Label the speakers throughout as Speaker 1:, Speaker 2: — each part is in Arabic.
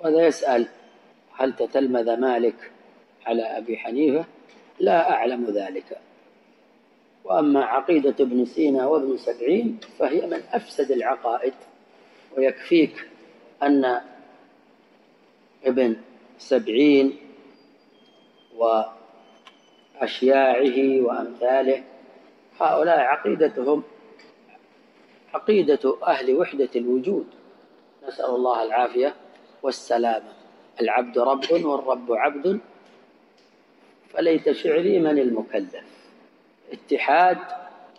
Speaker 1: وهذا يسأل هل تتلمذ مالك على أبي حنيفة؟ لا أعلم ذلك. وأما عقيدة ابن سينا وابن سبعين فهي من أفسد العقائد ويكفيك أن ابن سبعين وأشياعه وأمثاله هؤلاء عقيدتهم عقيدة أهل وحدة الوجود. نسأل الله العافية والسلامة. العبد رب والرب عبد فليت شعري من المكلف. اتحاد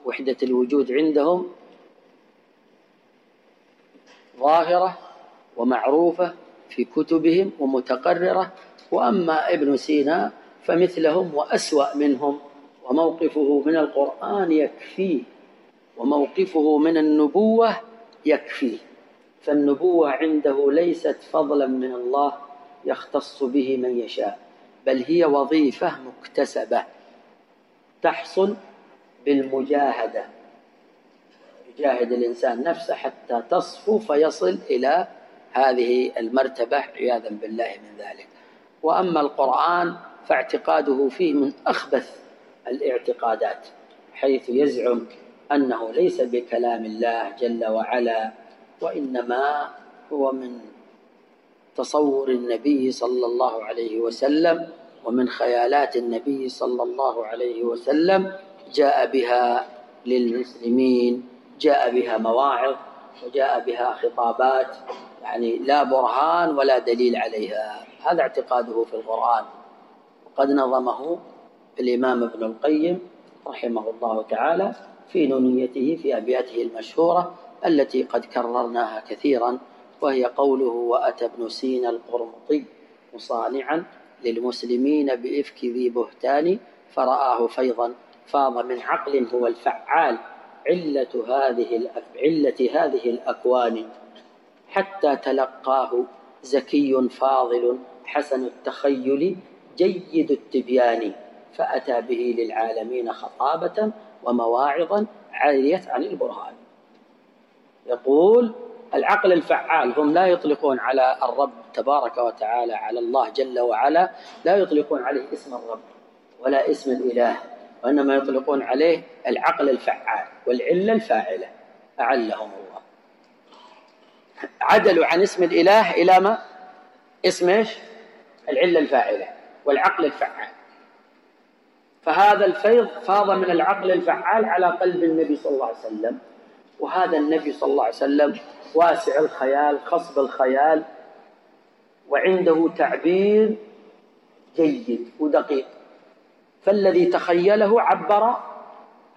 Speaker 1: وحدة الوجود عندهم. ظاهرة ومعروفة في كتبهم ومتقررة. وأما ابن سينا فمثلهم وأسوأ منهم. وموقفه من القرآن يكفيه. وموقفه من النبوة يكفيه. فالنبوة عنده ليست فضلا من الله يختص به من يشاء بل هي وظيفة مكتسبة تحصل بالمجاهدة. يجاهد الإنسان نفسه حتى تصفو فيصل إلى هذه المرتبة عياذا بالله من ذلك. وأما القرآن فاعتقاده فيه من أخبث الاعتقادات حيث يزعم أنه ليس بكلام الله جل وعلا. وإنما هو من تصور النبي صلى الله عليه وسلم ومن خيالات النبي صلى الله عليه وسلم جاء بها للمسلمين جاء بها مواعظ وجاء بها خطابات يعني لا برهان ولا دليل عليها. هذا اعتقاده في القرآن. وقد نظمه الإمام ابن القيم رحمه الله تعالى في نونيته في أبياته المشهورة التي قد كررناها كثيرا وهي قوله وأتى ابن سينا القرمطي مصانعا للمسلمين بإفك ذي بهتان فرآه فيضا فاض من عقل هو الفعال علة هذه علة هذه الأكوان. حتى تلقاه زكي فاضل حسن التخيل جيد التبيان فأتى به للعالمين خطابة ومواعظا عالية عن البرهان. يقول العقل الفعال هم لا يطلقون على الرب تبارك وتعالى على الله جل وعلا لا يطلقون عليه اسم الرب ولا اسم الإله وإنما يطلقون عليه العقل الفعال والعلة الفاعلة أعلهم الله. عدلوا عن اسم الإله إلى ما؟ اسم إيش؟ العلة الفاعلة والعقل الفعال. فهذا الفيض فاض من العقل الفعال على قلب النبي صلى الله عليه وسلم. وهذا النبي صلى الله عليه وسلم واسع الخيال خصب الخيال وعنده تعبير جيد ودقيق. فالذي تخيله عبر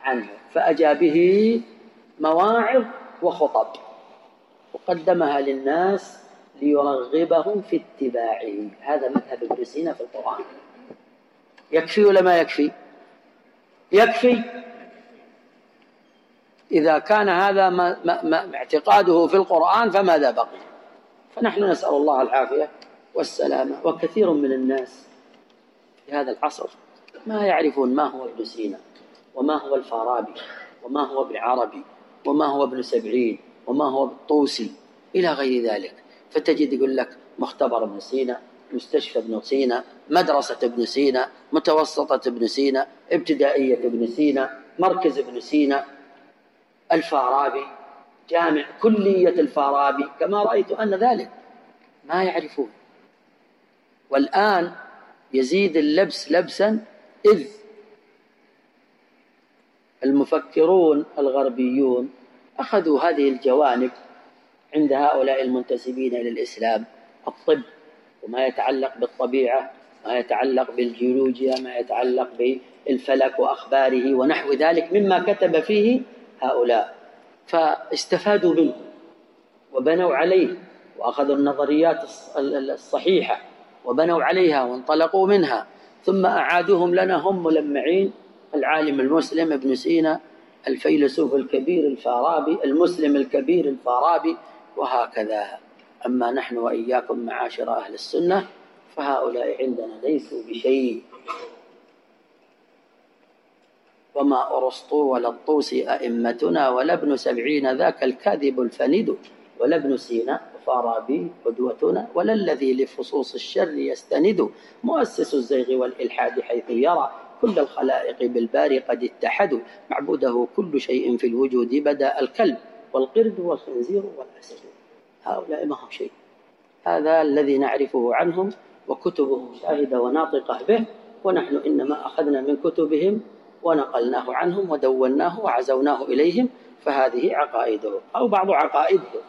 Speaker 1: عنه فأجى به مواعظ وخطب وقدمها للناس ليرغبهم في اتباعه. هذا مذهب ابن سينا في القرآن. يكفي ولا ما يكفي؟ يكفي. إذا كان هذا ما ما اعتقاده في القرآن فماذا بقي؟ فنحن نسأل الله العافية والسلامة وكثير من الناس في هذا العصر ما يعرفون ما هو ابن سينا وما هو الفارابي وما هو ابن عربي وما هو ابن سبعين وما هو الطوسي إلى غير ذلك. فتجد يقول لك مختبر ابن سينا مستشفى ابن سينا مدرسة ابن سينا متوسطة ابن سينا ابتدائية ابن سينا مركز ابن سينا الفارابي جامع كلية الفارابي كما رأيت أن ذلك ما يعرفون. والآن يزيد اللبس لبسا إذ المفكرون الغربيون أخذوا هذه الجوانب عند هؤلاء المنتسبين إلى الإسلام الطب وما يتعلق بالطبيعة ما يتعلق بالجيولوجيا ما يتعلق بالفلك وأخباره ونحو ذلك مما كتب فيه هؤلاء فاستفادوا منه وبنوا عليه وأخذوا النظريات الصحيحة وبنوا عليها وانطلقوا منها ثم أعادوهم لنا هم ملمعين العالم المسلم ابن سينا الفيلسوف الكبير الفارابي المسلم الكبير الفارابي وهكذا. أما نحن وإياكم معاشر أهل السنة فهؤلاء عندنا ليسوا بشيء. وما أرسطو ولا الطوسي أئمتنا ولا ابن سبعين ذاك الكاذب الفند ولا ابن سينا وفارابي قدوتنا ولا الذي لفصوص الشر يستند مؤسس الزيغ والإلحاد حيث يرى كل الخلائق بالبار قد اتحدوا معبوده كل شيء في الوجود بدا الكلب والقرد والخنزير والأسد هؤلاء ما هم شيء. هذا الذي نعرفه عنهم وكتبهم شاهدة وناطقة به ونحن إنما أخذنا من كتبهم ونقلناه عنهم ودوناه وعزوناه إليهم فهذه عقائدهم أو بعض عقائدهم